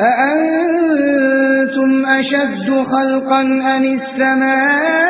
أأنتم أشد خلقا أم السماء؟